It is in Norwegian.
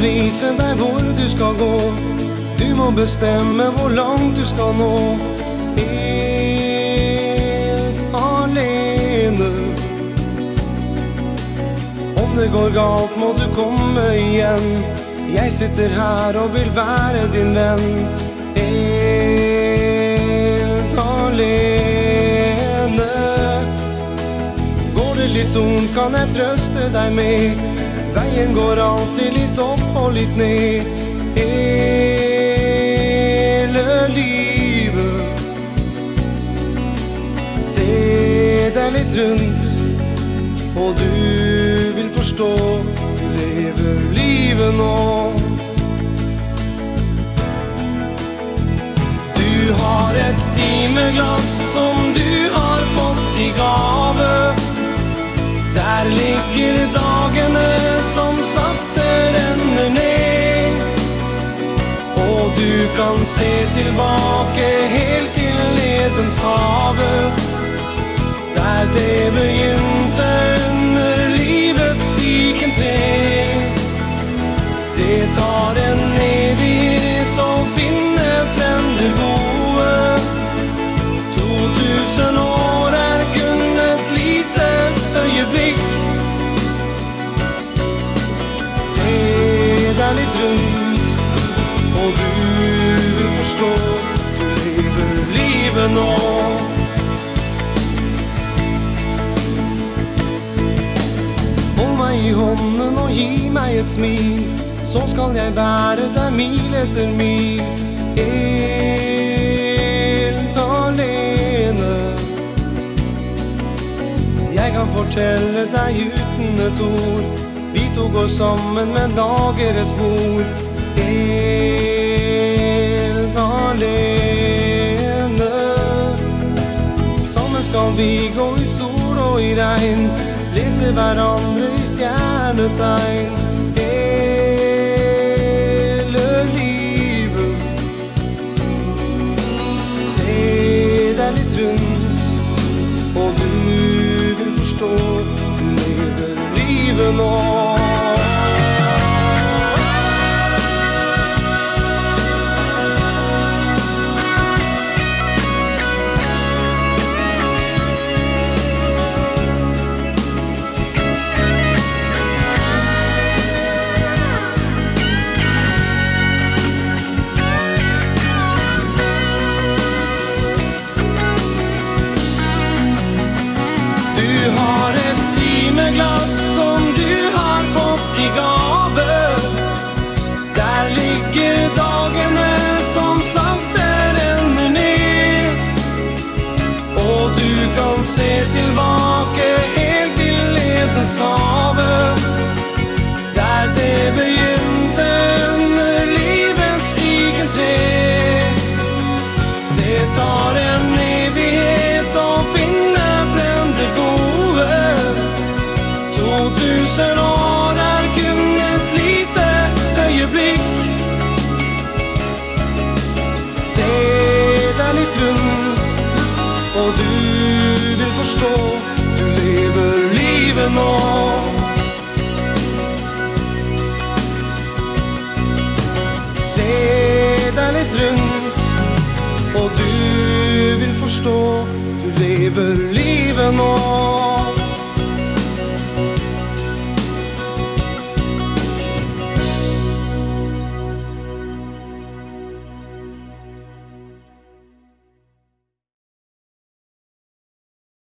deg hvor du skal gå. Du må bestemme hvor langt du skal nå. Helt alene. Om det går galt, må du komme igjen. Jeg sitter her og vil være din venn. Helt alene. Går det litt tungt, kan jeg trøste deg med. Veien går alltid litt opp og litt ned. Hele livet. Se deg litt rundt, og du vil forstå. Du lever livet nå. Du har et timeglass som kan se tilbake helt til Edenshavet. Der det begynte under livets fikentre. Det tar en evighet å finne frem det gode. 2000 år er kun et lite øyeblikk. Se deg litt rundt, hånden og gi meg et smil, så skal jeg være deg mil etter mil. Helt alene. Jeg kan fortelle deg uten et ord. Vi to går sammen, men lager et spor. Helt alene. Sammen skal vi gå i sol og i regn. Lese hverandre i stjernetegn. Hele livet. Se deg litt rundt, og du vil forstå. Du lever livet nå. 2000 år er kun et lite øyeblikk. Se deg litt rundt, og du vil forstå. Du lever livet nå. Se deg litt rundt, og du vil forstå. Du lever livet nå.